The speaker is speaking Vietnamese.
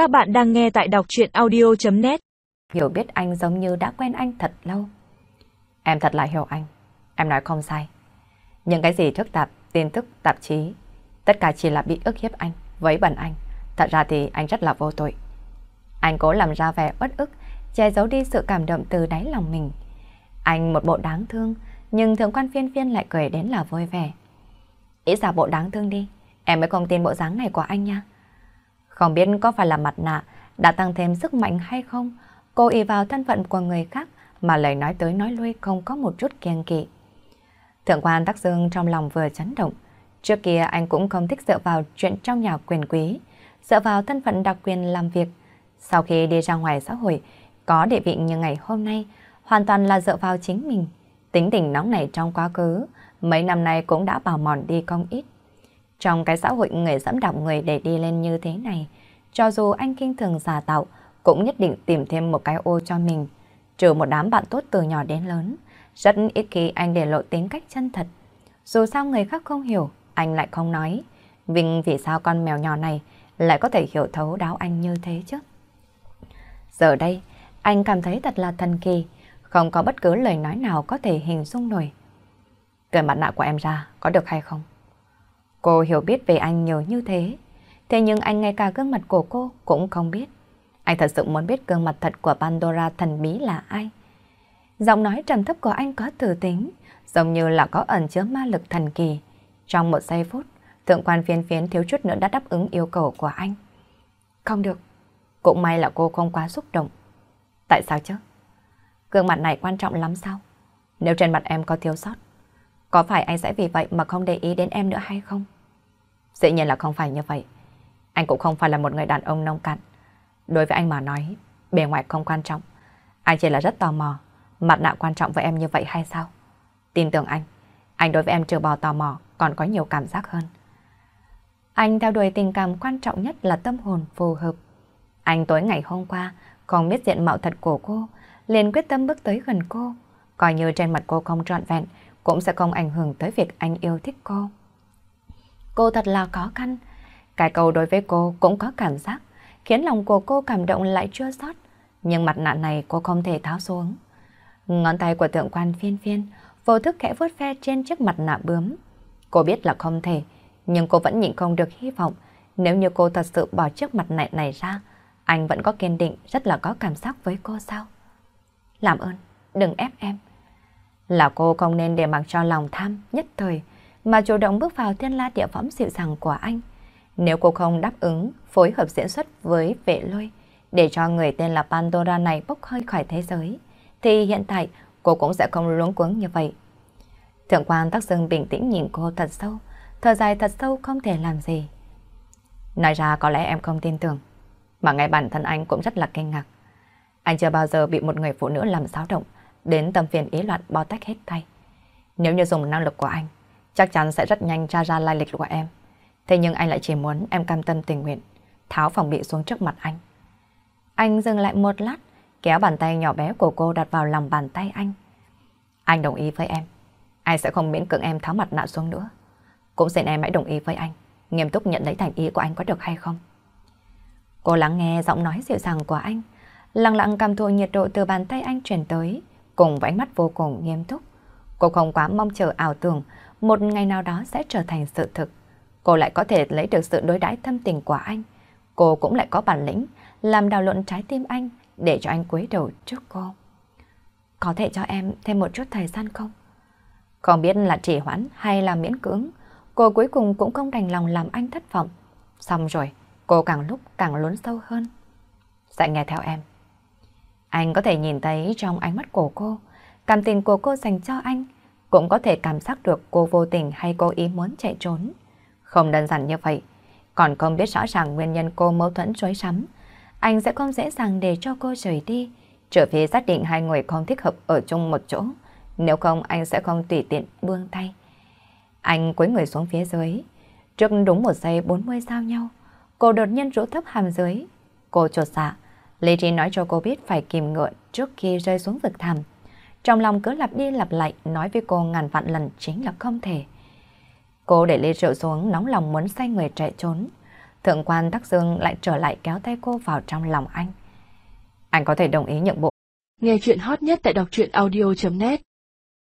Các bạn đang nghe tại đọc chuyện audio.net Hiểu biết anh giống như đã quen anh thật lâu. Em thật là hiểu anh. Em nói không sai. Những cái gì thức tạp, tin tức, tạp chí, tất cả chỉ là bị ức hiếp anh, với bẩn anh. Thật ra thì anh rất là vô tội. Anh cố làm ra vẻ bất ức, che giấu đi sự cảm động từ đáy lòng mình. Anh một bộ đáng thương, nhưng thượng quan phiên phiên lại cười đến là vui vẻ. Ý giả bộ đáng thương đi, em mới không tin bộ dáng này của anh nha. Không biết có phải là mặt nạ đã tăng thêm sức mạnh hay không, cô ý vào thân phận của người khác mà lời nói tới nói lui không có một chút kiêng kỵ. Thượng quan Tắc Dương trong lòng vừa chấn động. Trước kia anh cũng không thích dựa vào chuyện trong nhà quyền quý, dựa vào thân phận đặc quyền làm việc. Sau khi đi ra ngoài xã hội, có địa vị như ngày hôm nay, hoàn toàn là dựa vào chính mình. Tính tình nóng này trong quá khứ, mấy năm nay cũng đã bào mòn đi không ít. Trong cái xã hội người dẫm đạp người để đi lên như thế này, cho dù anh kinh thường giả tạo, cũng nhất định tìm thêm một cái ô cho mình. Trừ một đám bạn tốt từ nhỏ đến lớn, rất ít khi anh để lộ tính cách chân thật. Dù sao người khác không hiểu, anh lại không nói. Vinh vì sao con mèo nhỏ này lại có thể hiểu thấu đáo anh như thế chứ? Giờ đây, anh cảm thấy thật là thần kỳ, không có bất cứ lời nói nào có thể hình dung nổi. Cởi mặt nạ của em ra, có được hay không? Cô hiểu biết về anh nhiều như thế, thế nhưng anh ngay cả gương mặt của cô cũng không biết. Anh thật sự muốn biết gương mặt thật của Pandora thần bí là ai. Giọng nói trầm thấp của anh có từ tính, giống như là có ẩn chứa ma lực thần kỳ. Trong một giây phút, thượng quan phiên phiến thiếu chút nữa đã đáp ứng yêu cầu của anh. Không được, cũng may là cô không quá xúc động. Tại sao chứ? Gương mặt này quan trọng lắm sao? Nếu trên mặt em có thiếu sót, có phải anh sẽ vì vậy mà không để ý đến em nữa hay không? Dĩ nhiên là không phải như vậy. Anh cũng không phải là một người đàn ông nông cạn. Đối với anh mà nói, bề ngoài không quan trọng. Anh chỉ là rất tò mò, mặt nạ quan trọng với em như vậy hay sao? Tin tưởng anh, anh đối với em trừ bỏ tò mò còn có nhiều cảm giác hơn. Anh theo đuổi tình cảm quan trọng nhất là tâm hồn phù hợp. Anh tối ngày hôm qua không biết diện mạo thật của cô, liền quyết tâm bước tới gần cô. Coi như trên mặt cô không trọn vẹn, cũng sẽ không ảnh hưởng tới việc anh yêu thích cô. Cô thật là khó khăn. Cái câu đối với cô cũng có cảm giác, khiến lòng của cô cảm động lại chưa sót. Nhưng mặt nạ này cô không thể tháo xuống. Ngón tay của tượng quan phiên phiên, vô thức khẽ vuốt ve trên chiếc mặt nạ bướm. Cô biết là không thể, nhưng cô vẫn nhịn không được hy vọng. Nếu như cô thật sự bỏ chiếc mặt nạ này ra, anh vẫn có kiên định, rất là có cảm giác với cô sao? Làm ơn, đừng ép em. Là cô không nên để mặc cho lòng tham nhất thời, mà chủ động bước vào thiên la địa võng dịu dàng của anh. Nếu cô không đáp ứng, phối hợp diễn xuất với vệ lôi, để cho người tên là Pandora này bốc hơi khỏi thế giới, thì hiện tại cô cũng sẽ không luống cuống như vậy. Thượng quan Tắc Dương bình tĩnh nhìn cô thật sâu, thở dài thật sâu không thể làm gì. Nói ra có lẽ em không tin tưởng, mà ngay bản thân anh cũng rất là kinh ngạc. Anh chưa bao giờ bị một người phụ nữ làm xáo động, đến tâm phiền ý loạn bao tách hết tay. Nếu như dùng năng lực của anh, chắc chắn sẽ rất nhanh tra ra lai lịch của em. Thế nhưng anh lại chỉ muốn em cam tâm tình nguyện, tháo phòng bị xuống trước mặt anh. Anh dừng lại một lát, kéo bàn tay nhỏ bé của cô đặt vào lòng bàn tay anh. Anh đồng ý với em. Anh sẽ không miễn cưỡng em tháo mặt nạ xuống nữa. Cũng xin em hãy đồng ý với anh, nghiêm túc nhận lấy thành ý của anh có được hay không? Cô lắng nghe giọng nói dịu dàng của anh, lặng lặng cảm thụ nhiệt độ từ bàn tay anh truyền tới, cùng với ánh mắt vô cùng nghiêm túc. Cô không quá mong chờ ảo tưởng một ngày nào đó sẽ trở thành sự thực. Cô lại có thể lấy được sự đối đãi thâm tình của anh. Cô cũng lại có bản lĩnh làm đào luận trái tim anh để cho anh quấy đầu trước cô. Có thể cho em thêm một chút thời gian không? Không biết là trì hoãn hay là miễn cưỡng, cô cuối cùng cũng không đành lòng làm anh thất vọng. Xong rồi, cô càng lúc càng lún sâu hơn. Sẽ nghe theo em. Anh có thể nhìn thấy trong ánh mắt của cô, cảm tình của cô dành cho anh, cũng có thể cảm giác được cô vô tình hay cô ý muốn chạy trốn. Không đơn giản như vậy, còn không biết rõ ràng nguyên nhân cô mâu thuẫn chối sắm. Anh sẽ không dễ dàng để cho cô rời đi, trừ phi xác định hai người không thích hợp ở chung một chỗ. Nếu không anh sẽ không tùy tiện buông tay. Anh quấy người xuống phía dưới. Trước đúng một giây 40 sao nhau, cô đột nhiên rũ thấp hàm dưới. Cô trột dạ, Lê Trí nói cho cô biết phải kìm ngựa trước khi rơi xuống vực thẳm. Trong lòng cứ lặp đi lặp lại, nói với cô ngàn vạn lần chính là không thể. Cô để ly rượu xuống, nóng lòng muốn say người chạy trốn. Thượng quan Tắc Dương lại trở lại kéo tay cô vào trong lòng anh. Anh có thể đồng ý nhượng bộ. Nghe chuyện hot nhất tại đọc truyện audio.net